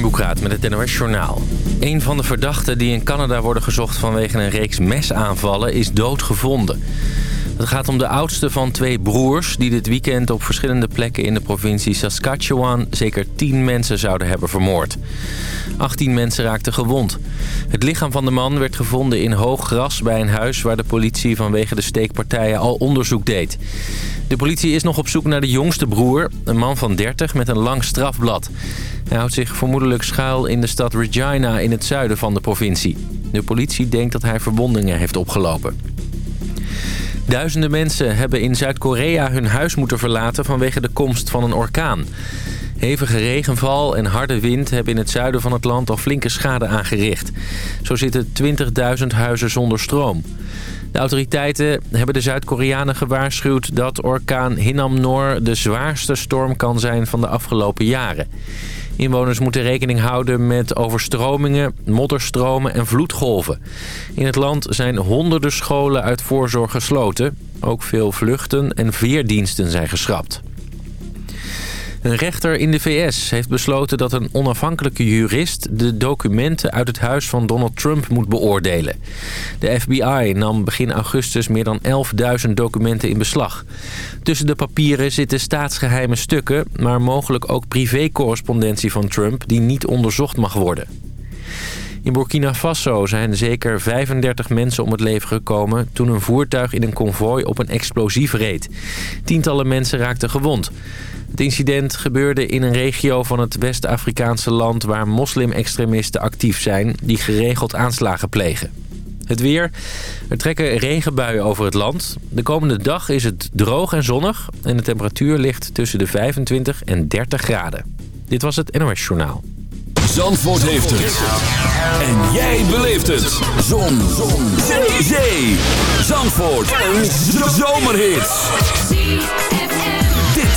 Boekraat met het NOS Journaal. Een van de verdachten die in Canada worden gezocht vanwege een reeks mesaanvallen is doodgevonden. Het gaat om de oudste van twee broers die dit weekend op verschillende plekken in de provincie Saskatchewan zeker tien mensen zouden hebben vermoord. 18 mensen raakten gewond. Het lichaam van de man werd gevonden in hoog gras bij een huis waar de politie vanwege de steekpartijen al onderzoek deed. De politie is nog op zoek naar de jongste broer, een man van 30 met een lang strafblad. Hij houdt zich vermoedelijk schuil in de stad Regina in het zuiden van de provincie. De politie denkt dat hij verwondingen heeft opgelopen. Duizenden mensen hebben in Zuid-Korea hun huis moeten verlaten vanwege de komst van een orkaan. Hevige regenval en harde wind hebben in het zuiden van het land al flinke schade aangericht. Zo zitten 20.000 huizen zonder stroom. De autoriteiten hebben de Zuid-Koreanen gewaarschuwd dat orkaan Hinnamnor de zwaarste storm kan zijn van de afgelopen jaren. Inwoners moeten rekening houden met overstromingen, modderstromen en vloedgolven. In het land zijn honderden scholen uit voorzorg gesloten. Ook veel vluchten en veerdiensten zijn geschrapt. Een rechter in de VS heeft besloten dat een onafhankelijke jurist... de documenten uit het huis van Donald Trump moet beoordelen. De FBI nam begin augustus meer dan 11.000 documenten in beslag. Tussen de papieren zitten staatsgeheime stukken... maar mogelijk ook privécorrespondentie van Trump die niet onderzocht mag worden. In Burkina Faso zijn zeker 35 mensen om het leven gekomen... toen een voertuig in een konvooi op een explosief reed. Tientallen mensen raakten gewond. Het incident gebeurde in een regio van het West-Afrikaanse land... waar moslim-extremisten actief zijn die geregeld aanslagen plegen. Het weer. Er trekken regenbuien over het land. De komende dag is het droog en zonnig... en de temperatuur ligt tussen de 25 en 30 graden. Dit was het NOS Journaal. Zandvoort heeft het. En jij beleeft het. Zon. Zon. Zee. Zandvoort. Een zomerhit.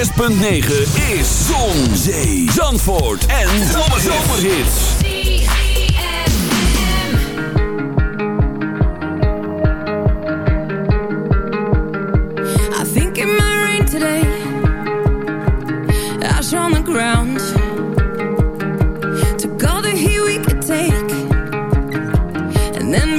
106.9 is Zon, Zee, Zandvoort en Zomerhits. I think it might rain today. Ash on the ground. Took all the heat we could take. And then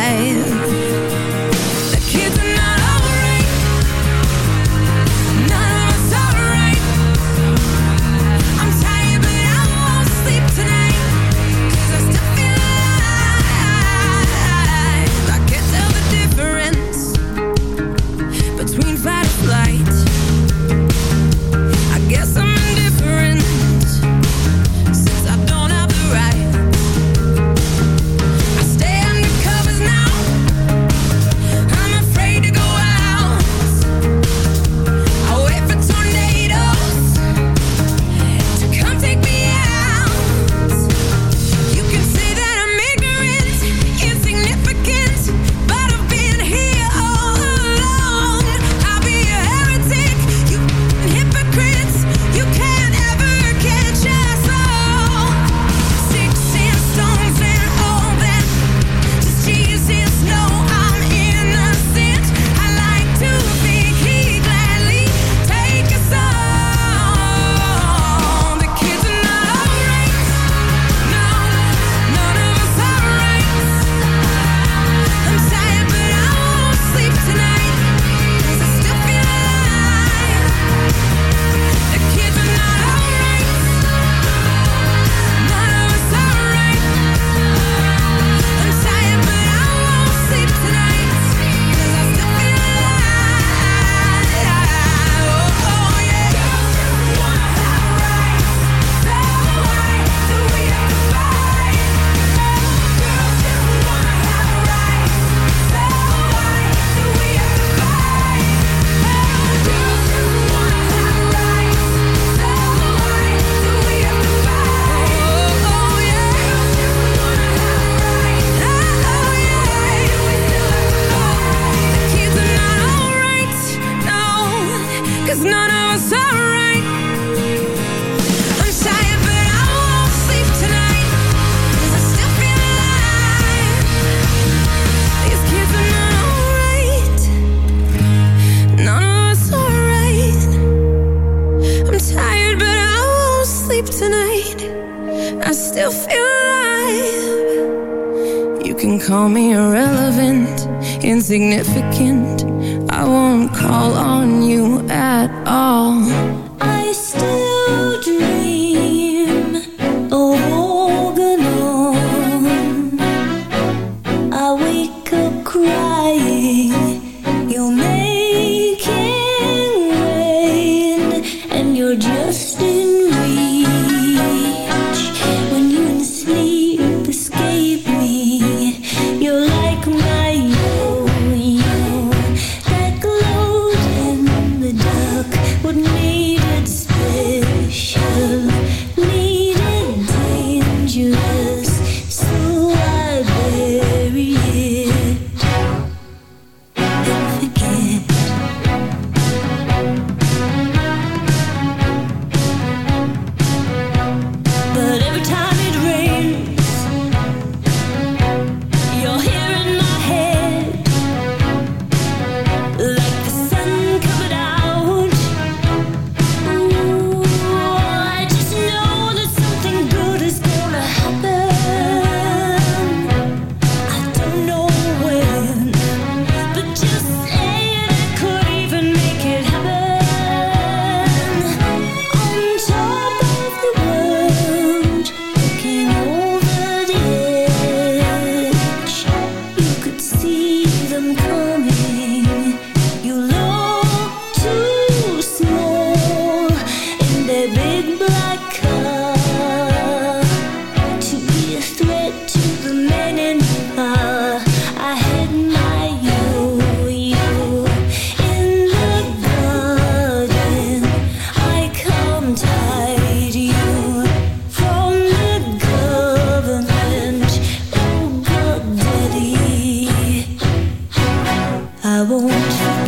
significant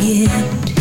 end.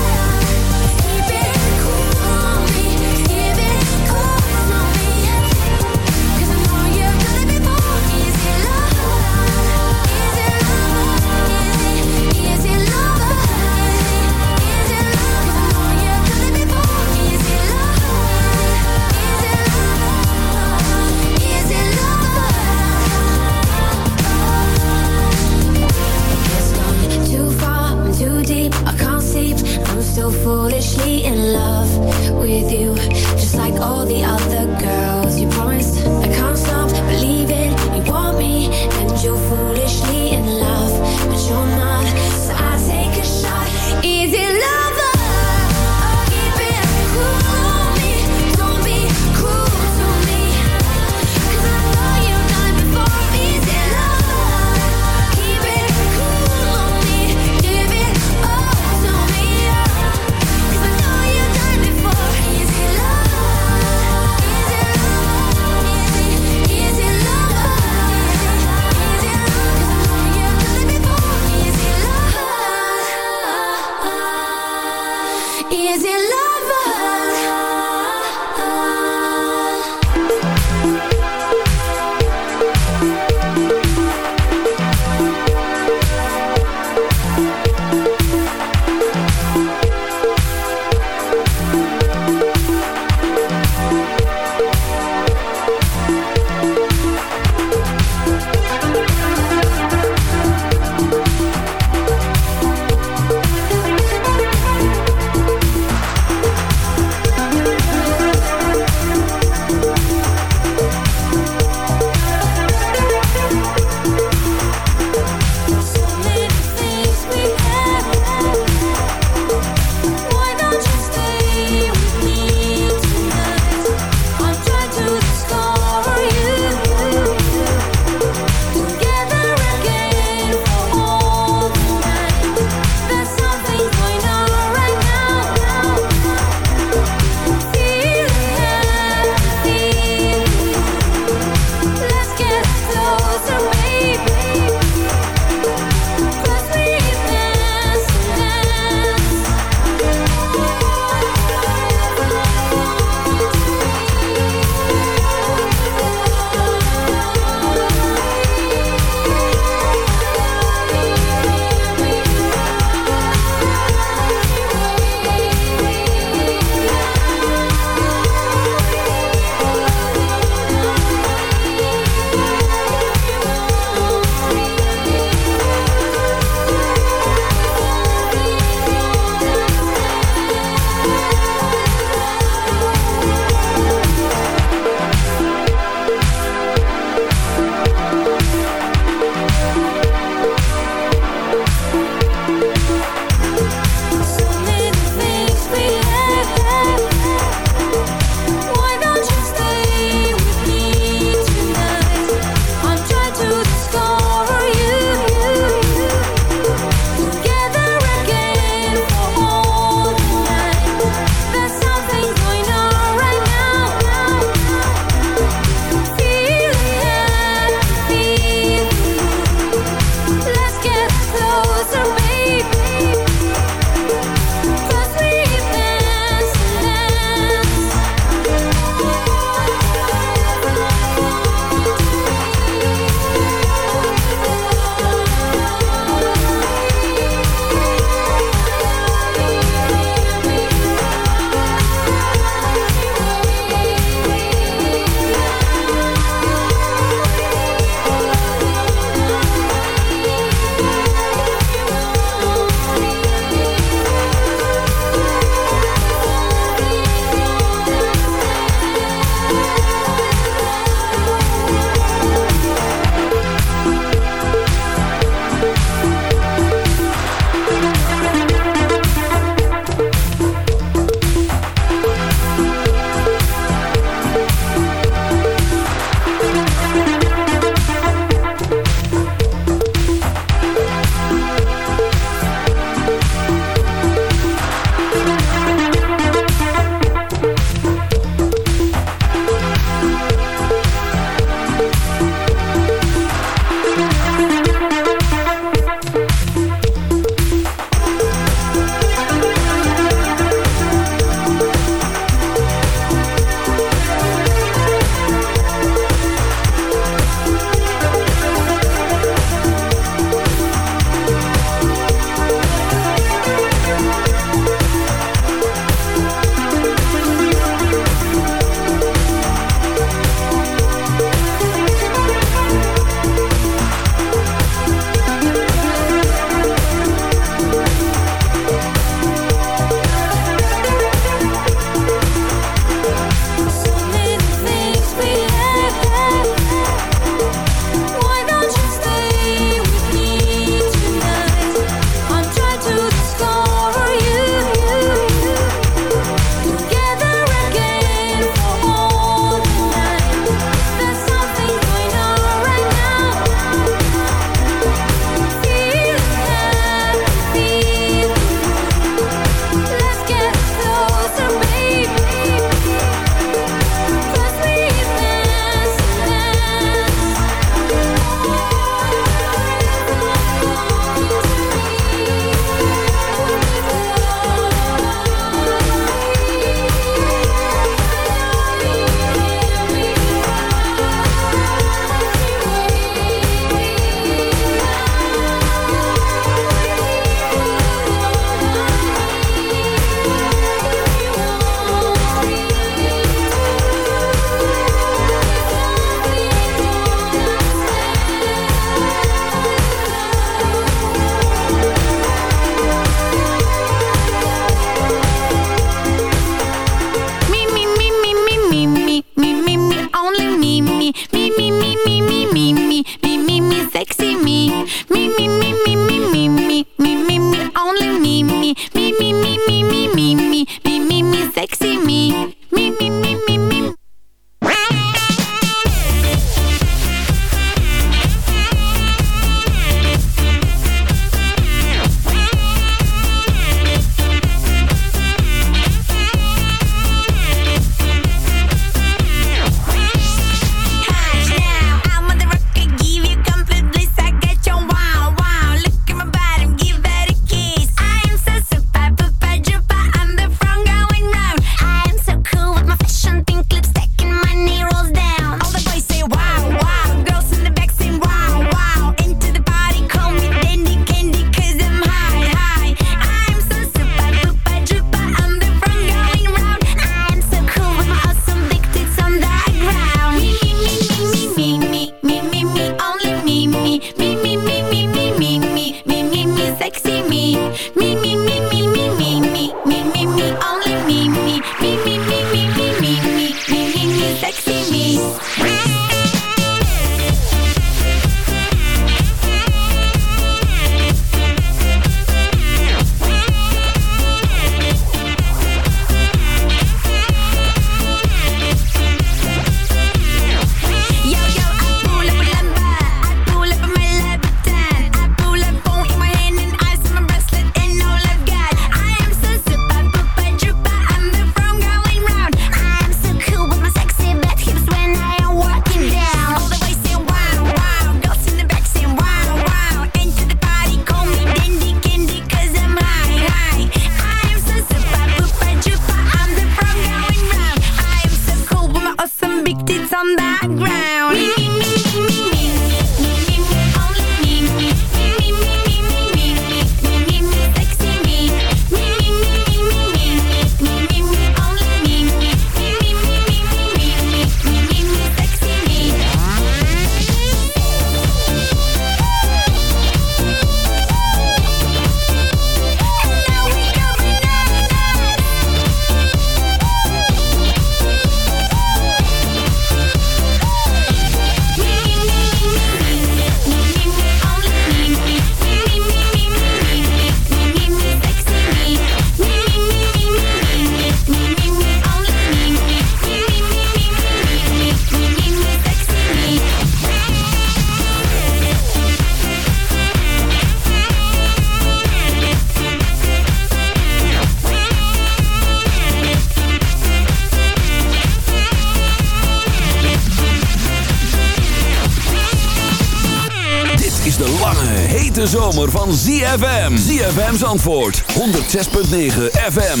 ZFM's antwoord 106.9 FM.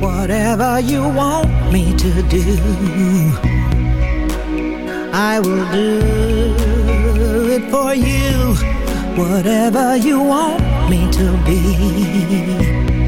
Whatever you want me to do, I will do it for you. Whatever you want me to be.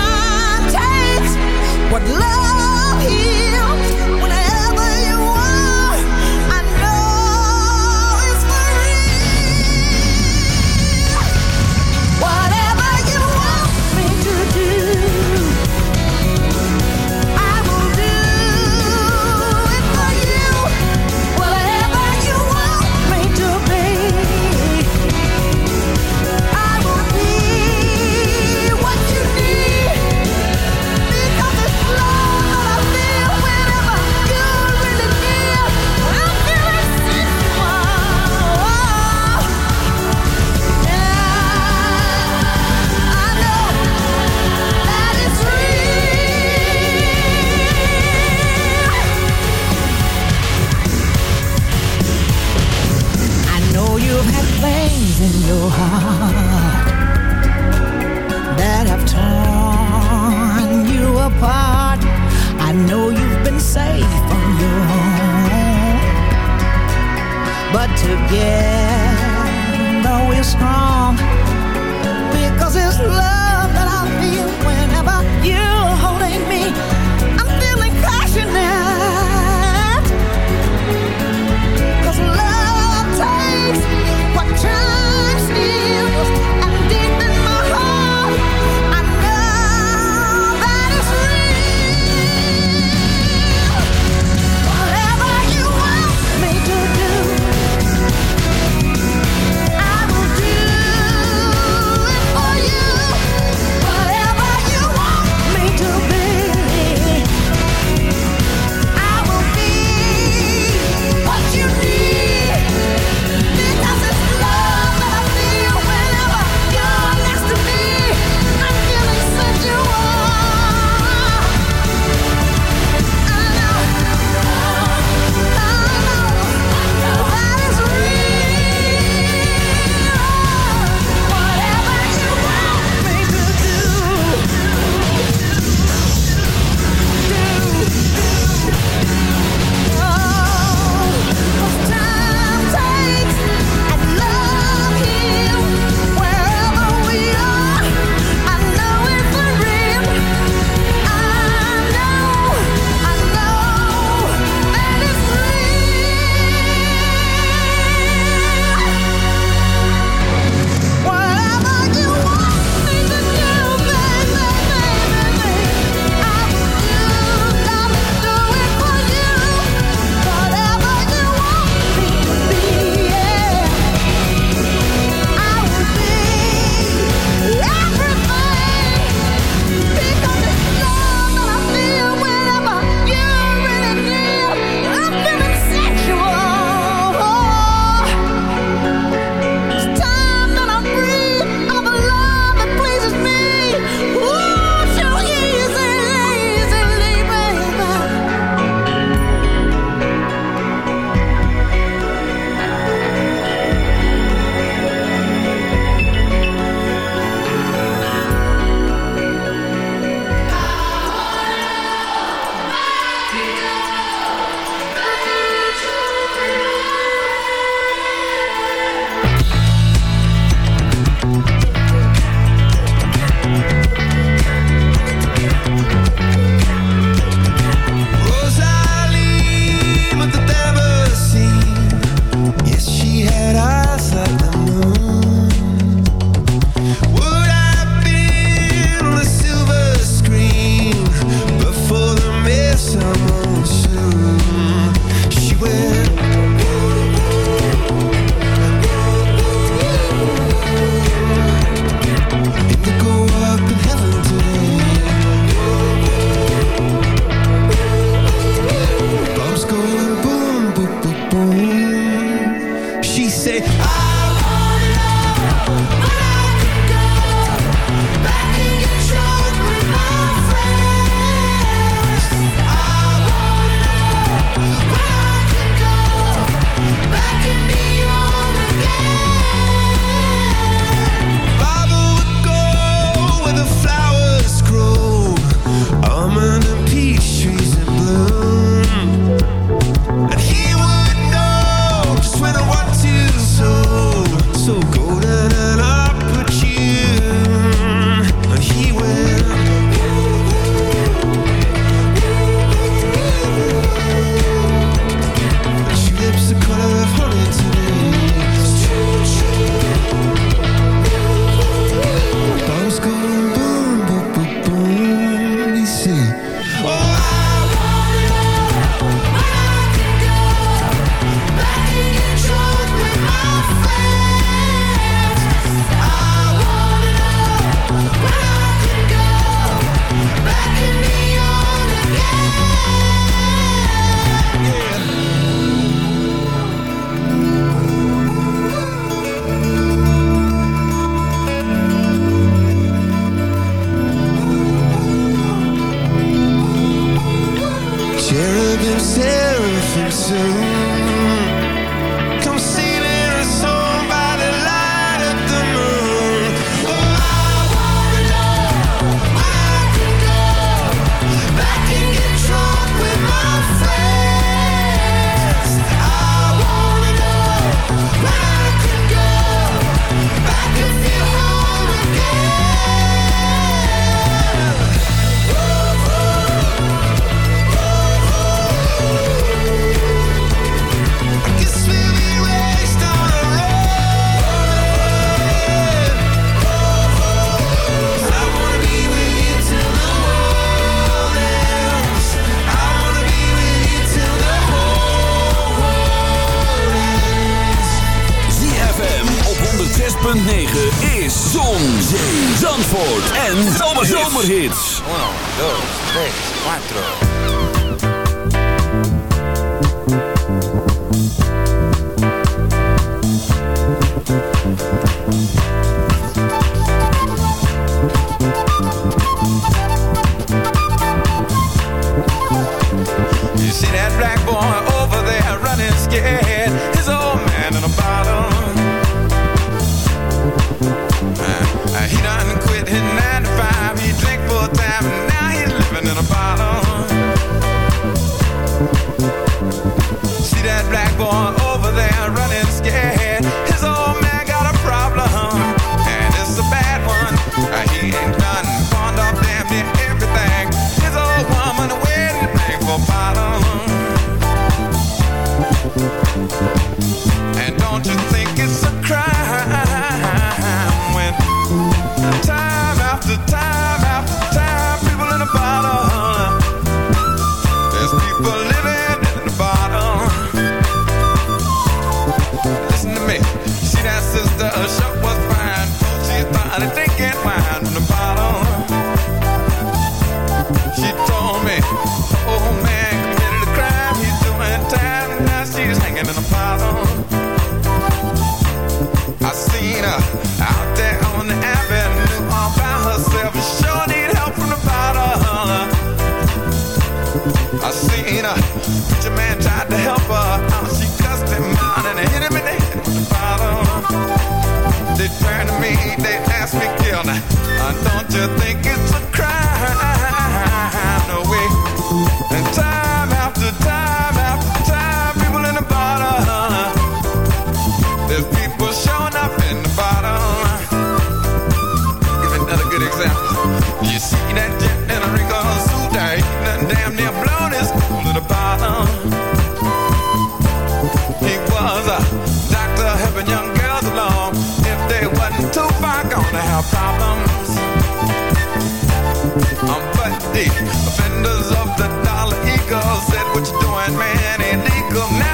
together we're strong. See that black boy to think it's a crime. No way. And time after time after time, people in the bottom. There's people showing up in the bottom. Give another good example. You see that in a nothing damn near his cool to the bottom. He was a doctor helping young girls along. If they wasn't too far to have problems. Offenders of the dollar eagle said, what you doing, man, Illegal." now.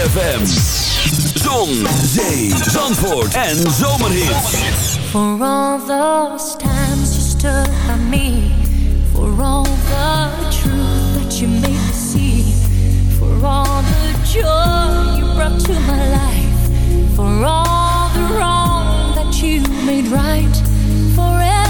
ZFM. Zon, zee, zandvoort en zomerhit. For all those times you stood by me. For all the truth that you made me see. For all the joy you brought to my life. For all the wrong that you made right. Forever.